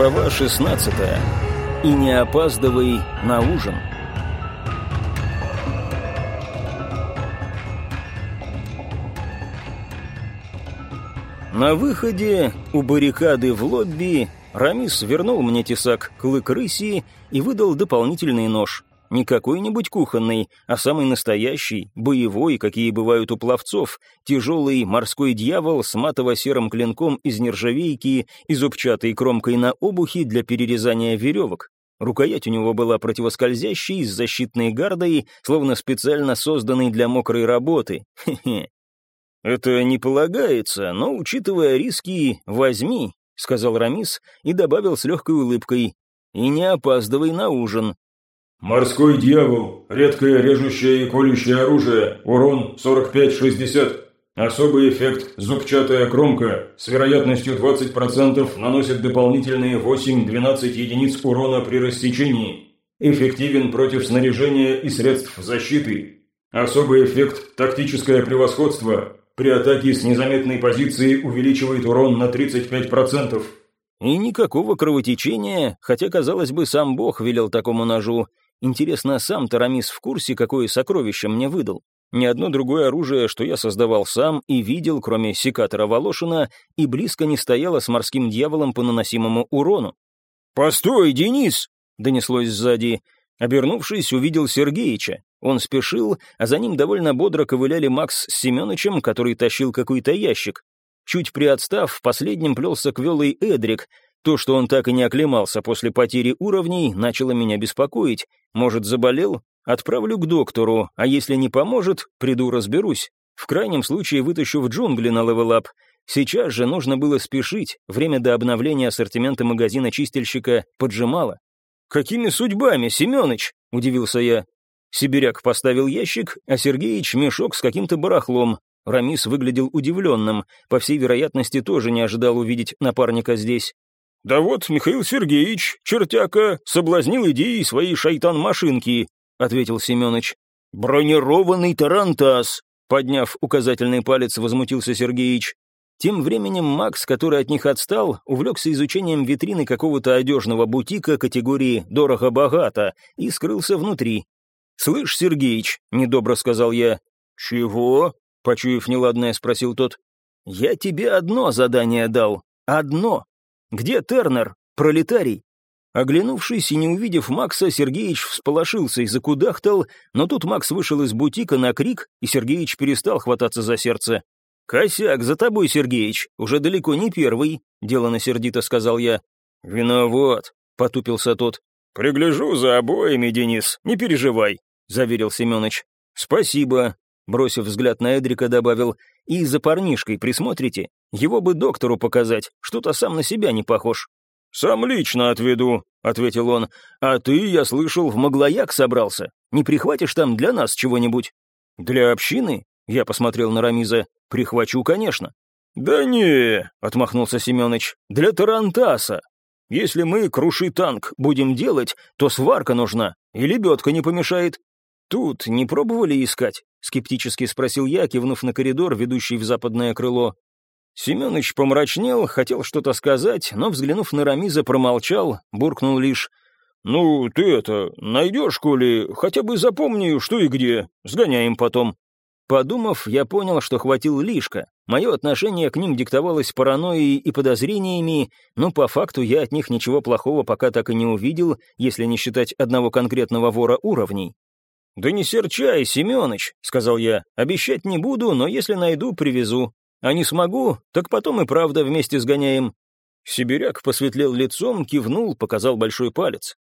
Глава 16. И не опаздывай на ужин. На выходе у баррикады в лобби Рамис вернул мне тесак клык рыси и выдал дополнительный нож. Не какой-нибудь кухонный, а самый настоящий, боевой, какие бывают у пловцов, тяжелый морской дьявол с матово-серым клинком из нержавейки и зубчатой кромкой на обухе для перерезания веревок. Рукоять у него была противоскользящей, с защитной гардой, словно специально созданной для мокрой работы. Хе-хе. «Это не полагается, но, учитывая риски, возьми», — сказал Рамис и добавил с легкой улыбкой. «И не опаздывай на ужин, «Морской дьявол. Редкое режущее и колющее оружие. Урон 45-60. Особый эффект «Зубчатая кромка» с вероятностью 20% наносит дополнительные 8-12 единиц урона при рассечении. Эффективен против снаряжения и средств защиты. Особый эффект «Тактическое превосходство» при атаке с незаметной позиции увеличивает урон на 35%. И никакого кровотечения, хотя, казалось бы, сам бог велел такому ножу. Интересно, сам Тарамис в курсе, какое сокровище мне выдал? Ни одно другое оружие, что я создавал сам и видел, кроме секатора Волошина, и близко не стояло с морским дьяволом по наносимому урону. «Постой, Денис!» — донеслось сзади. Обернувшись, увидел Сергеича. Он спешил, а за ним довольно бодро ковыляли Макс с Семеновичем, который тащил какой-то ящик. Чуть приотстав, последним плелся квелый Эдрик, то, что он так и не оклемался после потери уровней, начало меня беспокоить. Может, заболел? Отправлю к доктору, а если не поможет, приду разберусь. В крайнем случае вытащу в джунгли на level up. Сейчас же нужно было спешить, время до обновления ассортимента магазина чистильщика поджимало. «Какими судьбами, Семёныч?» — удивился я. Сибиряк поставил ящик, а Сергеич — мешок с каким-то барахлом. Рамис выглядел удивленным, по всей вероятности тоже не ожидал увидеть напарника здесь. «Да вот Михаил Сергеевич, чертяка, соблазнил идеей своей шайтан-машинки», — ответил Семенович. «Бронированный тарантас», — подняв указательный палец, возмутился Сергеич. Тем временем Макс, который от них отстал, увлекся изучением витрины какого-то одежного бутика категории «дорого-богато» и скрылся внутри. «Слышь, Сергеич», — недобро сказал я. «Чего?» — почуяв неладное, спросил тот. «Я тебе одно задание дал. Одно. Где Тернер, пролетарий?» Оглянувшись и не увидев Макса, Сергеич всполошился и закудахтал, но тут Макс вышел из бутика на крик, и Сергеич перестал хвататься за сердце. «Косяк, за тобой, Сергеич, уже далеко не первый», — делано сердито сказал я. «Виноват», — потупился тот. «Пригляжу за обоими, Денис, не переживай», — заверил Семенович. «Спасибо», — бросив взгляд на Эдрика, добавил. «И за парнишкой присмотрите. Его бы доктору показать, что-то сам на себя не похож». «Сам лично отведу», — ответил он. «А ты, я слышал, в Маглояк собрался. Не прихватишь там для нас чего-нибудь?» «Для общины?» — я посмотрел на Рамиза. «Прихвачу, конечно». «Да не», — отмахнулся Семёныч, — «для Тарантаса. Если мы круши танк будем делать, то сварка нужна, и лебедка не помешает». «Тут не пробовали искать?» — скептически спросил я, кивнув на коридор, ведущий в западное крыло. Семенович помрачнел, хотел что-то сказать, но, взглянув на Рамиза, промолчал, буркнул лишь «Ну, ты это, найдешь, коли, хотя бы запомни, что и где, сгоняем потом». Подумав, я понял, что хватил лишка. Мое отношение к ним диктовалось паранойей и подозрениями, но по факту я от них ничего плохого пока так и не увидел, если не считать одного конкретного вора уровней. «Да не серчай, Семёныч», — сказал я, — «обещать не буду, но если найду, привезу. А не смогу, так потом и правда вместе сгоняем». Сибиряк посветлел лицом, кивнул, показал большой палец.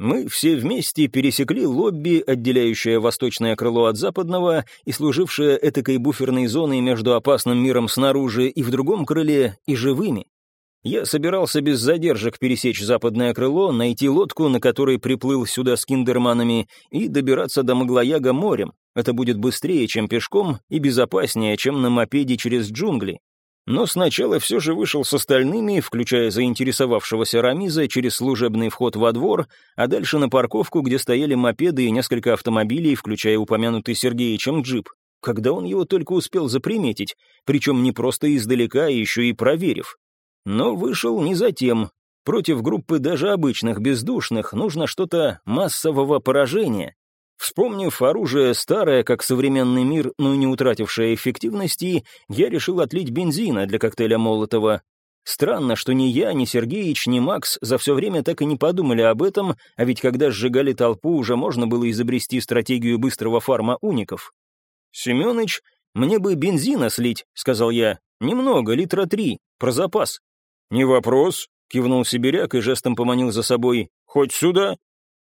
Мы все вместе пересекли лобби, отделяющее восточное крыло от западного и служившее этакой буферной зоной между опасным миром снаружи и в другом крыле, и живыми. Я собирался без задержек пересечь западное крыло, найти лодку, на которой приплыл сюда с киндерманами, и добираться до Маглояга морем. Это будет быстрее, чем пешком, и безопаснее, чем на мопеде через джунгли. Но сначала все же вышел с остальными, включая заинтересовавшегося Рамиза, через служебный вход во двор, а дальше на парковку, где стояли мопеды и несколько автомобилей, включая упомянутый Сергеичем джип. Когда он его только успел заприметить, причем не просто издалека, а еще и проверив. Но вышел не затем. Против группы даже обычных бездушных нужно что-то массового поражения. Вспомнив оружие старое, как современный мир, но не утратившее эффективности, я решил отлить бензина для коктейля Молотова. Странно, что ни я, ни Сергеич, ни Макс за все время так и не подумали об этом, а ведь когда сжигали толпу, уже можно было изобрести стратегию быстрого фарма уников. «Семёныч, мне бы бензина слить», — сказал я. «Немного, литра три, про запас». «Не вопрос», — кивнул сибиряк и жестом поманил за собой. «Хоть сюда».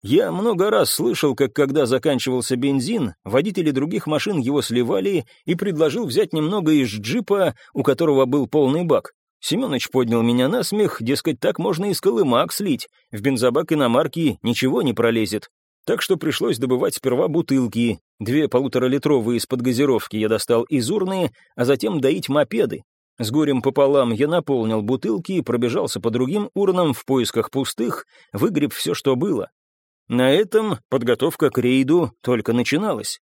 Я много раз слышал, как когда заканчивался бензин, водители других машин его сливали и предложил взять немного из джипа, у которого был полный бак. Семенович поднял меня на смех, дескать, так можно из колымак слить, в бензобак иномарки ничего не пролезет. Так что пришлось добывать сперва бутылки, две полуторалитровые из-под газировки я достал из урны, а затем доить мопеды. С горем пополам я наполнил бутылки, пробежался по другим урнам в поисках пустых, выгреб все, что было. На этом подготовка к рейду только начиналась.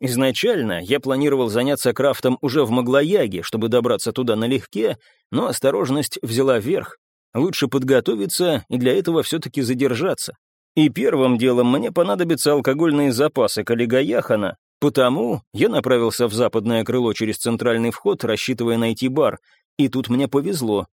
Изначально я планировал заняться крафтом уже в Маглояге, чтобы добраться туда налегке, но осторожность взяла верх. Лучше подготовиться и для этого все-таки задержаться. И первым делом мне понадобятся алкогольные запасы коллега Яхана, потому я направился в западное крыло через центральный вход, рассчитывая найти бар, и тут мне повезло.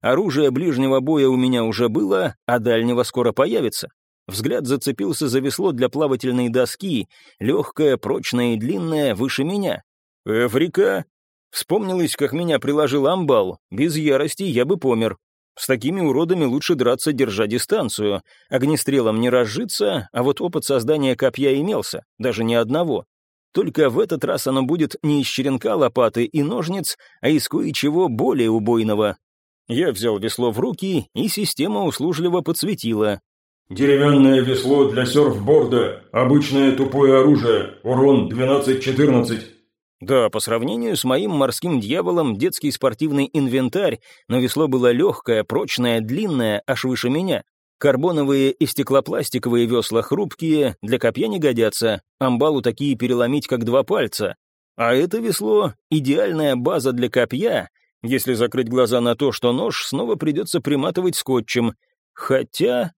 Оружие ближнего боя у меня уже было, а дальнего скоро появится. Взгляд зацепился за весло для плавательной доски, легкое, прочное и длинное, выше меня. «Эврика!» Вспомнилось, как меня приложил амбал. Без ярости я бы помер. С такими уродами лучше драться, держа дистанцию. Огнестрелом не разжиться, а вот опыт создания копья имелся, даже не одного. Только в этот раз оно будет не из черенка лопаты и ножниц, а из кое-чего более убойного. Я взял весло в руки, и система услужливо подсветила. Деревянное весло для серфборда. Обычное тупое оружие. Урон 12-14. Да, по сравнению с моим морским дьяволом, детский спортивный инвентарь, но весло было легкое, прочное, длинное, аж выше меня. Карбоновые и стеклопластиковые весла хрупкие, для копья не годятся, амбалу такие переломить, как два пальца. А это весло — идеальная база для копья, если закрыть глаза на то, что нож снова придется приматывать скотчем. Хотя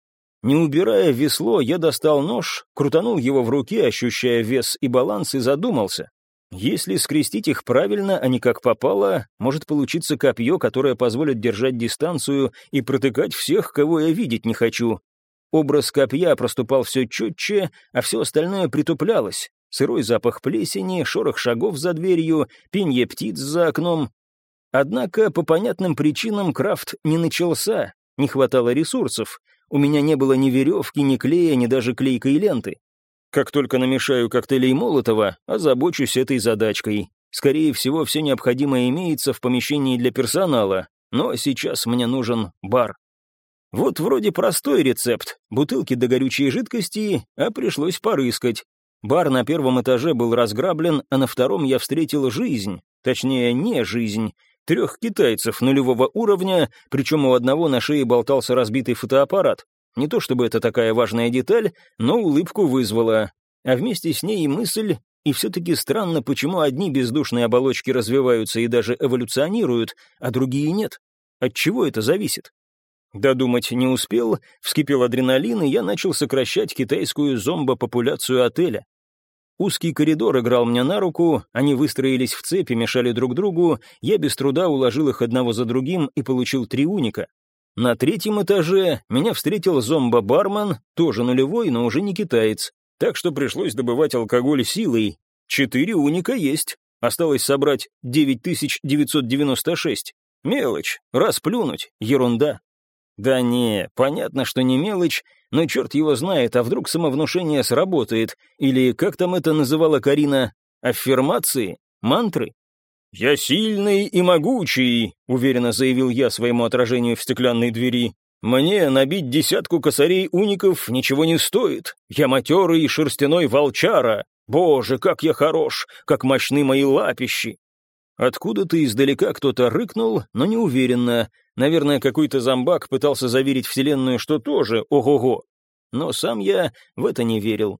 не убирая весло, я достал нож, крутанул его в руке, ощущая вес и баланс, и задумался. Если скрестить их правильно, а не как попало, может получиться копье, которое позволит держать дистанцию и протыкать всех, кого я видеть не хочу. Образ копья проступал все четче, а все остальное притуплялось. Сырой запах плесени, шорох шагов за дверью, пенье птиц за окном. Однако по понятным причинам крафт не начался, не хватало ресурсов — у меня не было ни веревки, ни клея, ни даже клейкой ленты. Как только намешаю коктейлей Молотова, озабочусь этой задачкой. Скорее всего, все необходимое имеется в помещении для персонала, но сейчас мне нужен бар. Вот вроде простой рецепт, бутылки до горючей жидкости, а пришлось порыскать. Бар на первом этаже был разграблен, а на втором я встретил жизнь, точнее, не жизнь, Трех китайцев нулевого уровня, причем у одного на шее болтался разбитый фотоаппарат. Не то чтобы это такая важная деталь, но улыбку вызвала. А вместе с ней и мысль, и все-таки странно, почему одни бездушные оболочки развиваются и даже эволюционируют, а другие нет. От чего это зависит? Додумать не успел, вскипел адреналин, и я начал сокращать китайскую зомбо-популяцию отеля. Узкий коридор играл мне на руку, они выстроились в цепи, мешали друг другу, я без труда уложил их одного за другим и получил три уника. На третьем этаже меня встретил зомбо-бармен, тоже нулевой, но уже не китаец, так что пришлось добывать алкоголь силой. Четыре уника есть, осталось собрать 9996. Мелочь, расплюнуть, ерунда. Да не, понятно, что не мелочь, но черт его знает, а вдруг самовнушение сработает, или как там это называла Карина, аффирмации, мантры? «Я сильный и могучий», — уверенно заявил я своему отражению в стеклянной двери. «Мне набить десятку косарей уников ничего не стоит. Я матерый и шерстяной волчара. Боже, как я хорош, как мощны мои лапищи!» Откуда-то издалека кто-то рыкнул, но неуверенно, Наверное, какой-то зомбак пытался заверить Вселенную, что тоже ого-го. Но сам я в это не верил.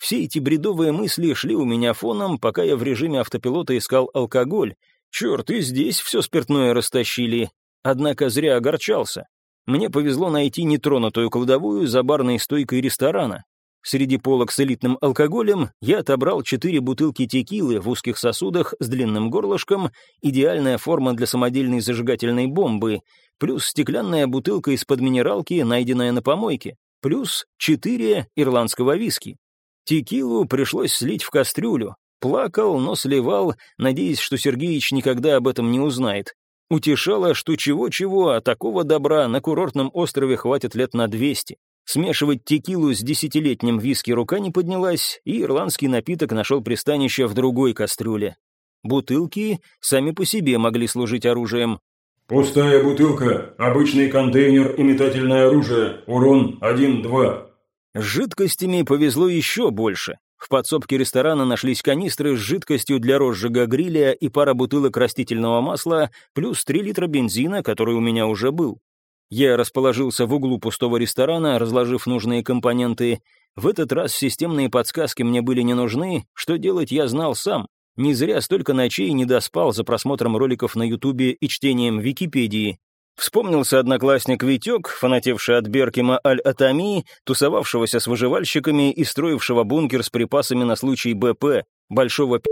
Все эти бредовые мысли шли у меня фоном, пока я в режиме автопилота искал алкоголь. Черт, и здесь все спиртное растащили. Однако зря огорчался. Мне повезло найти нетронутую кладовую за барной стойкой ресторана. Среди полок с элитным алкоголем я отобрал четыре бутылки текилы в узких сосудах с длинным горлышком, идеальная форма для самодельной зажигательной бомбы, плюс стеклянная бутылка из-под минералки, найденная на помойке, плюс четыре ирландского виски. Текилу пришлось слить в кастрюлю. Плакал, но сливал, надеясь, что Сергеич никогда об этом не узнает. Утешало, что чего-чего, а такого добра на курортном острове хватит лет на 200. Смешивать текилу с десятилетним виски рука не поднялась, и ирландский напиток нашел пристанище в другой кастрюле. Бутылки сами по себе могли служить оружием. «Пустая бутылка, обычный контейнер и метательное оружие, урон 1-2». С жидкостями повезло еще больше. В подсобке ресторана нашлись канистры с жидкостью для розжига гриля и пара бутылок растительного масла, плюс 3 литра бензина, который у меня уже был. Я расположился в углу пустого ресторана, разложив нужные компоненты. В этот раз системные подсказки мне были не нужны, что делать я знал сам. Не зря столько ночей не доспал за просмотром роликов на Ютубе и чтением Википедии. Вспомнился одноклассник Витек, фанатевший от Беркима Аль-Атами, тусовавшегося с выживальщиками и строившего бункер с припасами на случай БП, большого пи***.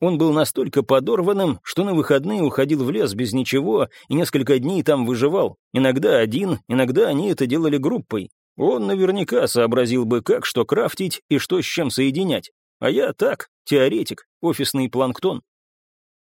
Он был настолько подорванным, что на выходные уходил в лес без ничего и несколько дней там выживал. Иногда один, иногда они это делали группой. Он наверняка сообразил бы, как что крафтить и что с чем соединять. А я так, теоретик, офисный планктон.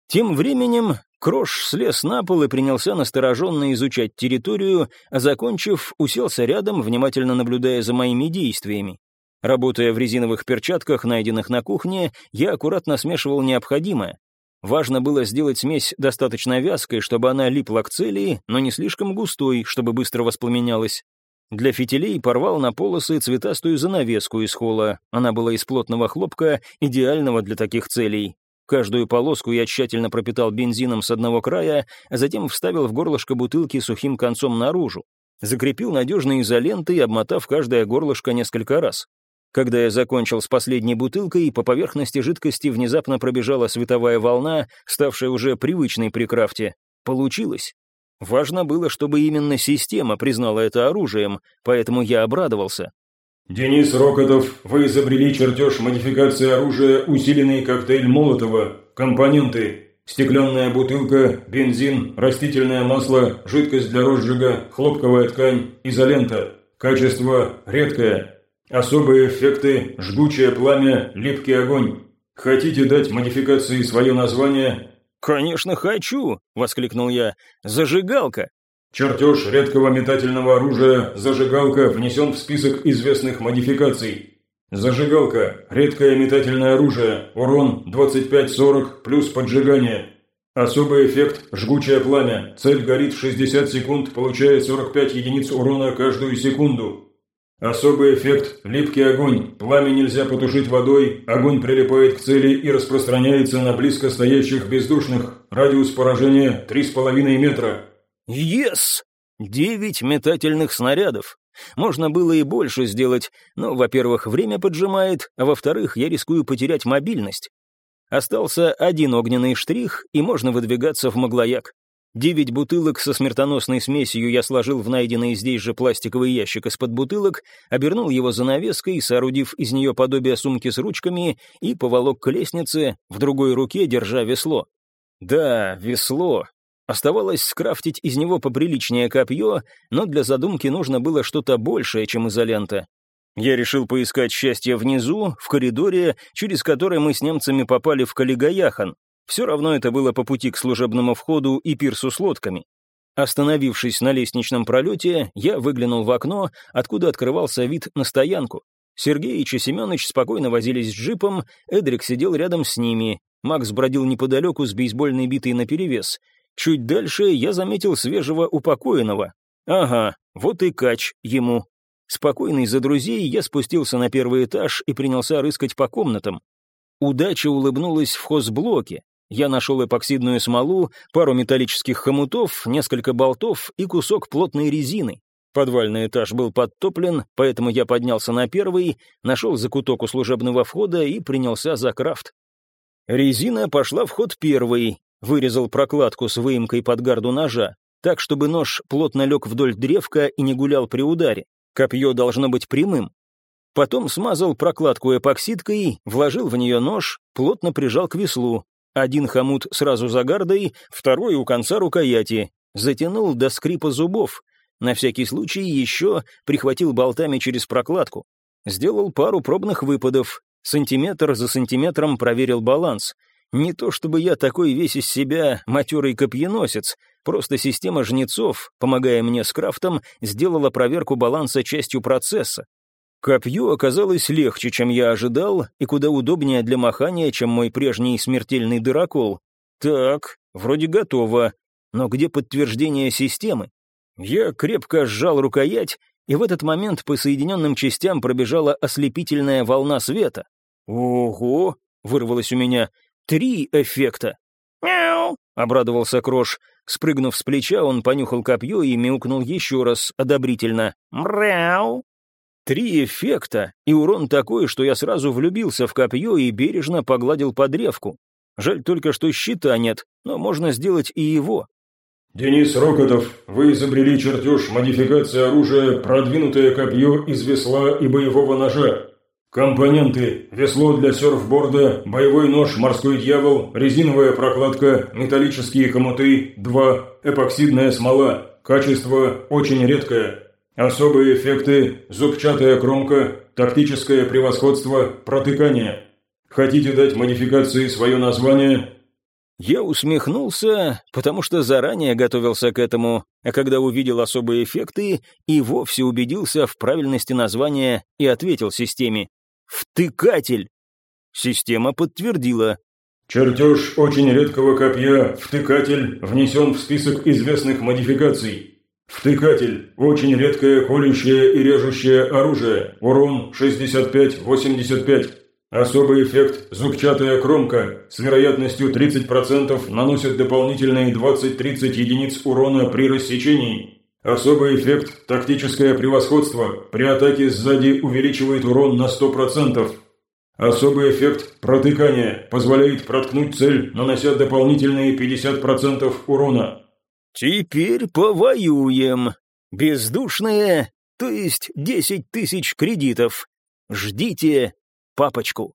Тем временем Крош слез на пол и принялся настороженно изучать территорию, а закончив, уселся рядом, внимательно наблюдая за моими действиями. Работая в резиновых перчатках, найденных на кухне, я аккуратно смешивал необходимое. Важно было сделать смесь достаточно вязкой, чтобы она липла к цели, но не слишком густой, чтобы быстро воспламенялась. Для фитилей порвал на полосы цветастую занавеску из холла. Она была из плотного хлопка, идеального для таких целей. Каждую полоску я тщательно пропитал бензином с одного края, а затем вставил в горлышко бутылки сухим концом наружу. Закрепил надежной изолентой, обмотав каждое горлышко несколько раз. Когда я закончил с последней бутылкой, по поверхности жидкости внезапно пробежала световая волна, ставшая уже привычной при крафте. Получилось. Важно было, чтобы именно система признала это оружием, поэтому я обрадовался. «Денис Рокотов, вы изобрели чертеж модификации оружия «Усиленный коктейль Молотова». Компоненты. Стеклянная бутылка, бензин, растительное масло, жидкость для розжига, хлопковая ткань, изолента. Качество редкое, Особые эффекты, жгучее пламя, липкий огонь. Хотите дать модификации свое название? «Конечно хочу!» — воскликнул я. «Зажигалка!» Чертеж редкого метательного оружия «Зажигалка» внесен в список известных модификаций. Зажигалка – редкое метательное оружие, урон 25-40 плюс поджигание. Особый эффект – жгучее пламя, цель горит 60 секунд, получая 45 единиц урона каждую секунду. Особый эффект – липкий огонь. Пламя нельзя потушить водой, огонь прилипает к цели и распространяется на близко стоящих бездушных. Радиус поражения – 3,5 метра. Yes! Девять метательных снарядов. Можно было и больше сделать, но, во-первых, время поджимает, а во-вторых, я рискую потерять мобильность. Остался один огненный штрих, и можно выдвигаться в Маглояк. Девять бутылок со смертоносной смесью я сложил в найденный здесь же пластиковый ящик из-под бутылок, обернул его занавеской, соорудив из нее подобие сумки с ручками, и поволок к лестнице, в другой руке держа весло. Да, весло. Оставалось скрафтить из него поприличнее копье, но для задумки нужно было что-то большее, чем изолента. Я решил поискать счастье внизу, в коридоре, через который мы с немцами попали в Калигаяхан, все равно это было по пути к служебному входу и пирсу с лодками. Остановившись на лестничном пролете, я выглянул в окно, откуда открывался вид на стоянку. Сергеич и Семенович спокойно возились с джипом, Эдрик сидел рядом с ними, Макс бродил неподалеку с бейсбольной битой наперевес. Чуть дальше я заметил свежего упокоенного. Ага, вот и кач ему. Спокойный за друзей, я спустился на первый этаж и принялся рыскать по комнатам. Удача улыбнулась в хозблоке. Я нашел эпоксидную смолу, пару металлических хомутов, несколько болтов и кусок плотной резины. Подвальный этаж был подтоплен, поэтому я поднялся на первый, нашел закуток у служебного входа и принялся за крафт. Резина пошла в ход первой, вырезал прокладку с выемкой под гарду ножа. так, чтобы нож плотно лег вдоль древка и не гулял при ударе. Копье должно быть прямым. Потом смазал прокладку эпоксидкой, вложил в нее нож, плотно прижал к веслу. Один хомут сразу за гардой, второй у конца рукояти. Затянул до скрипа зубов. На всякий случай еще прихватил болтами через прокладку. Сделал пару пробных выпадов. Сантиметр за сантиметром проверил баланс. Не то чтобы я такой весь из себя матерый копьеносец, просто система жнецов, помогая мне с крафтом, сделала проверку баланса частью процесса. Копье оказалось легче, чем я ожидал, и куда удобнее для махания, чем мой прежний смертельный дырокол. Так, вроде готово, но где подтверждение системы? Я крепко сжал рукоять, и в этот момент по соединенным частям пробежала ослепительная волна света. «Ого!» — вырвалось у меня. «Три эффекта!» «Мяу!» — обрадовался Крош. Спрыгнув с плеча, он понюхал копье и мяукнул еще раз одобрительно. «Мряу!» Три эффекта, и урон такой, что я сразу влюбился в копье и бережно погладил по древку. Жаль только, что щита нет, но можно сделать и его. «Денис Рокотов, вы изобрели чертеж модификации оружия «Продвинутое копье из весла и боевого ножа». Компоненты. Весло для серфборда, боевой нож «Морской дьявол», резиновая прокладка, металлические хомуты, 2, эпоксидная смола. Качество очень редкое. Особые эффекты – зубчатая кромка, тактическое превосходство, протыкание. Хотите дать модификации свое название? Я усмехнулся, потому что заранее готовился к этому, а когда увидел особые эффекты, и вовсе убедился в правильности названия и ответил системе «Втыкатель». Система подтвердила. Чертеж очень редкого копья «Втыкатель» внесен в список известных модификаций. Втыкатель – очень редкое колющее и режущее оружие. Урон 65-85. Особый эффект «Зубчатая кромка» с вероятностью 30% наносит дополнительные 20-30 единиц урона при рассечении. Особый эффект «Тактическое превосходство» при атаке сзади увеличивает урон на 100%. Особый эффект «Протыкание» позволяет проткнуть цель, нанося дополнительные 50% урона. «Теперь повоюем. Бездушные, то есть десять тысяч кредитов. Ждите папочку».